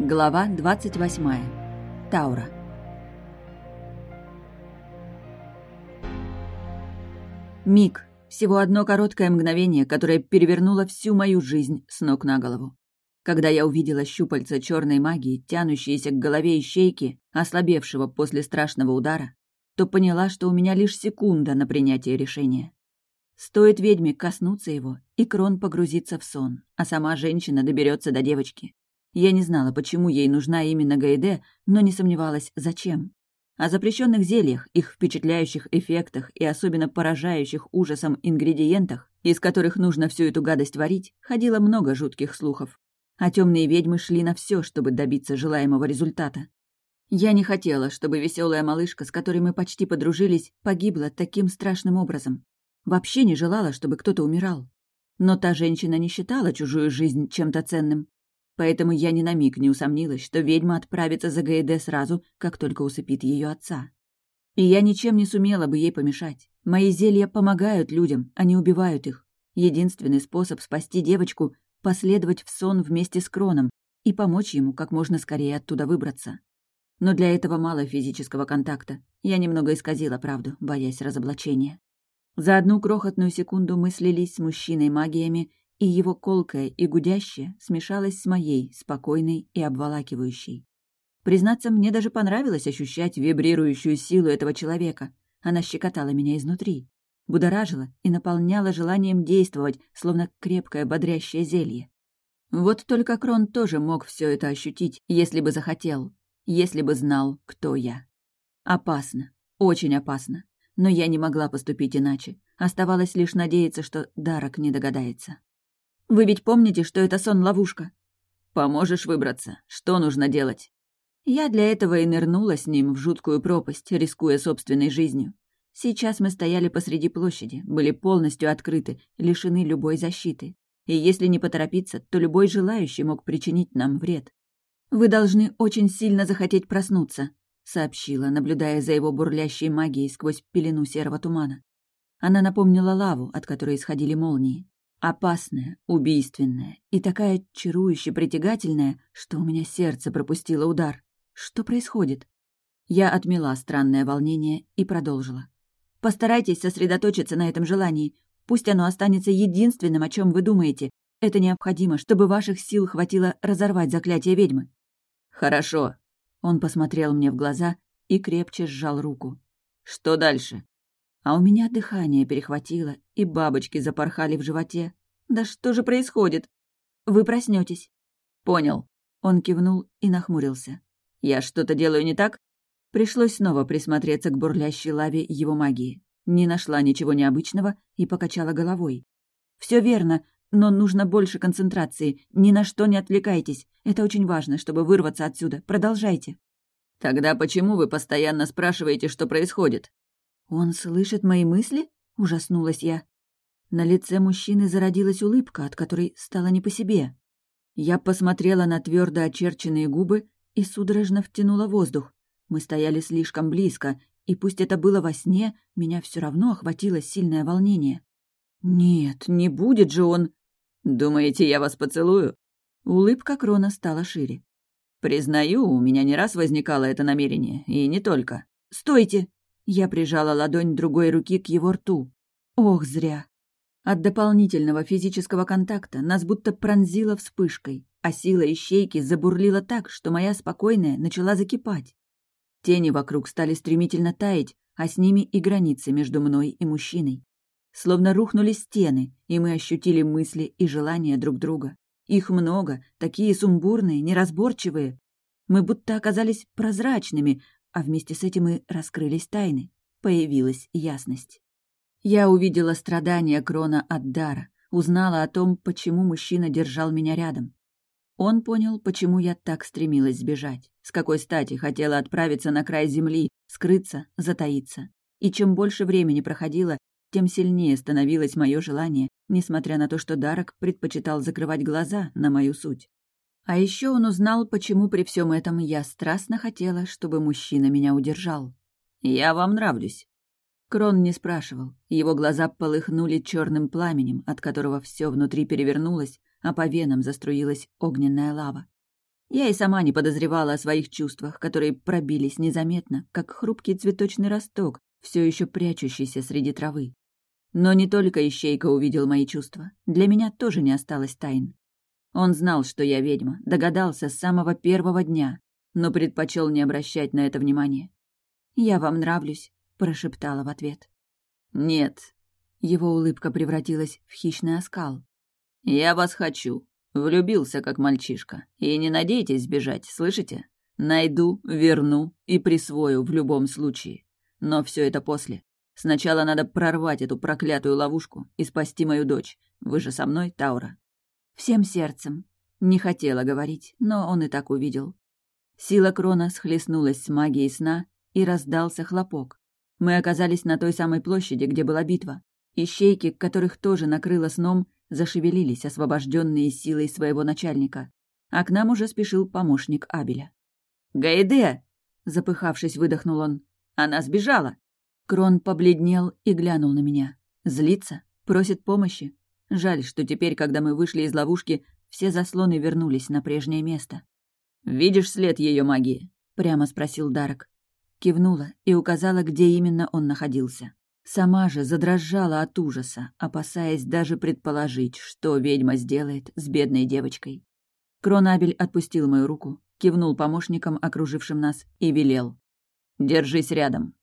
Глава 28. Таура. Миг. Всего одно короткое мгновение, которое перевернуло всю мою жизнь с ног на голову. Когда я увидела щупальца черной магии, тянущиеся к голове ищейки, ослабевшего после страшного удара, то поняла, что у меня лишь секунда на принятие решения. Стоит ведьме коснуться его, и Крон погрузится в сон, а сама женщина доберется до девочки. Я не знала, почему ей нужна именно Гайде, но не сомневалась, зачем. О запрещенных зельях, их впечатляющих эффектах и особенно поражающих ужасом ингредиентах, из которых нужно всю эту гадость варить, ходило много жутких слухов. А темные ведьмы шли на все, чтобы добиться желаемого результата. Я не хотела, чтобы веселая малышка, с которой мы почти подружились, погибла таким страшным образом. Вообще не желала, чтобы кто-то умирал. Но та женщина не считала чужую жизнь чем-то ценным. Поэтому я ни на миг не усомнилась, что ведьма отправится за Гаэде сразу, как только усыпит ее отца. И я ничем не сумела бы ей помешать. Мои зелья помогают людям, а не убивают их. Единственный способ спасти девочку — последовать в сон вместе с Кроном и помочь ему как можно скорее оттуда выбраться. Но для этого мало физического контакта. Я немного исказила правду, боясь разоблачения. За одну крохотную секунду мы слились с мужчиной магиями и его колкое и гудящее смешалось с моей, спокойной и обволакивающей. Признаться, мне даже понравилось ощущать вибрирующую силу этого человека. Она щекотала меня изнутри, будоражила и наполняла желанием действовать, словно крепкое бодрящее зелье. Вот только Крон тоже мог все это ощутить, если бы захотел, если бы знал, кто я. Опасно, очень опасно. Но я не могла поступить иначе. Оставалось лишь надеяться, что Дарок не догадается. Вы ведь помните, что это сон-ловушка? Поможешь выбраться. Что нужно делать? Я для этого и нырнула с ним в жуткую пропасть, рискуя собственной жизнью. Сейчас мы стояли посреди площади, были полностью открыты, лишены любой защиты. И если не поторопиться, то любой желающий мог причинить нам вред. «Вы должны очень сильно захотеть проснуться», — сообщила, наблюдая за его бурлящей магией сквозь пелену серого тумана. Она напомнила лаву, от которой исходили молнии. Опасная, убийственная и такая чарующе притягательная, что у меня сердце пропустило удар. Что происходит? Я отмела странное волнение и продолжила. Постарайтесь сосредоточиться на этом желании. Пусть оно останется единственным, о чем вы думаете. Это необходимо, чтобы ваших сил хватило разорвать заклятие ведьмы. Хорошо. Он посмотрел мне в глаза и крепче сжал руку. Что дальше? А у меня дыхание перехватило, и бабочки запорхали в животе. Да что же происходит? Вы проснетесь. Понял. Он кивнул и нахмурился. Я что-то делаю не так? Пришлось снова присмотреться к бурлящей лаве его магии. Не нашла ничего необычного и покачала головой. Все верно, но нужно больше концентрации. Ни на что не отвлекайтесь. Это очень важно, чтобы вырваться отсюда. Продолжайте. Тогда почему вы постоянно спрашиваете, что происходит? «Он слышит мои мысли?» — ужаснулась я. На лице мужчины зародилась улыбка, от которой стало не по себе. Я посмотрела на твердо очерченные губы и судорожно втянула воздух. Мы стояли слишком близко, и пусть это было во сне, меня все равно охватило сильное волнение. «Нет, не будет же он...» «Думаете, я вас поцелую?» Улыбка Крона стала шире. «Признаю, у меня не раз возникало это намерение, и не только». «Стойте!» Я прижала ладонь другой руки к его рту. Ох, зря. От дополнительного физического контакта нас будто пронзило вспышкой, а сила ищейки забурлила так, что моя спокойная начала закипать. Тени вокруг стали стремительно таять, а с ними и границы между мной и мужчиной. Словно рухнули стены, и мы ощутили мысли и желания друг друга. Их много, такие сумбурные, неразборчивые. Мы будто оказались прозрачными, а вместе с этим и раскрылись тайны. Появилась ясность. Я увидела страдания Крона от дара, узнала о том, почему мужчина держал меня рядом. Он понял, почему я так стремилась сбежать, с какой стати хотела отправиться на край земли, скрыться, затаиться. И чем больше времени проходило, тем сильнее становилось мое желание, несмотря на то, что Дарок предпочитал закрывать глаза на мою суть. А еще он узнал, почему при всем этом я страстно хотела, чтобы мужчина меня удержал. «Я вам нравлюсь». Крон не спрашивал. Его глаза полыхнули черным пламенем, от которого все внутри перевернулось, а по венам заструилась огненная лава. Я и сама не подозревала о своих чувствах, которые пробились незаметно, как хрупкий цветочный росток, все еще прячущийся среди травы. Но не только Ищейка увидел мои чувства. Для меня тоже не осталось тайн. Он знал, что я ведьма, догадался с самого первого дня, но предпочел не обращать на это внимания. «Я вам нравлюсь», — прошептала в ответ. «Нет». Его улыбка превратилась в хищный оскал. «Я вас хочу. Влюбился, как мальчишка. И не надейтесь сбежать, слышите? Найду, верну и присвою в любом случае. Но все это после. Сначала надо прорвать эту проклятую ловушку и спасти мою дочь. Вы же со мной, Таура?» Всем сердцем. Не хотела говорить, но он и так увидел. Сила крона схлестнулась с магией сна, и раздался хлопок. Мы оказались на той самой площади, где была битва. Ищейки, которых тоже накрыло сном, зашевелились, освобожденные силой своего начальника. А к нам уже спешил помощник Абеля. «Гаиде!» — запыхавшись, выдохнул он. «Она сбежала!» Крон побледнел и глянул на меня. Злится? Просит помощи? Жаль, что теперь, когда мы вышли из ловушки, все заслоны вернулись на прежнее место. «Видишь след ее магии?» — прямо спросил Дарок. Кивнула и указала, где именно он находился. Сама же задрожала от ужаса, опасаясь даже предположить, что ведьма сделает с бедной девочкой. Кронабель отпустил мою руку, кивнул помощникам, окружившим нас, и велел. «Держись рядом.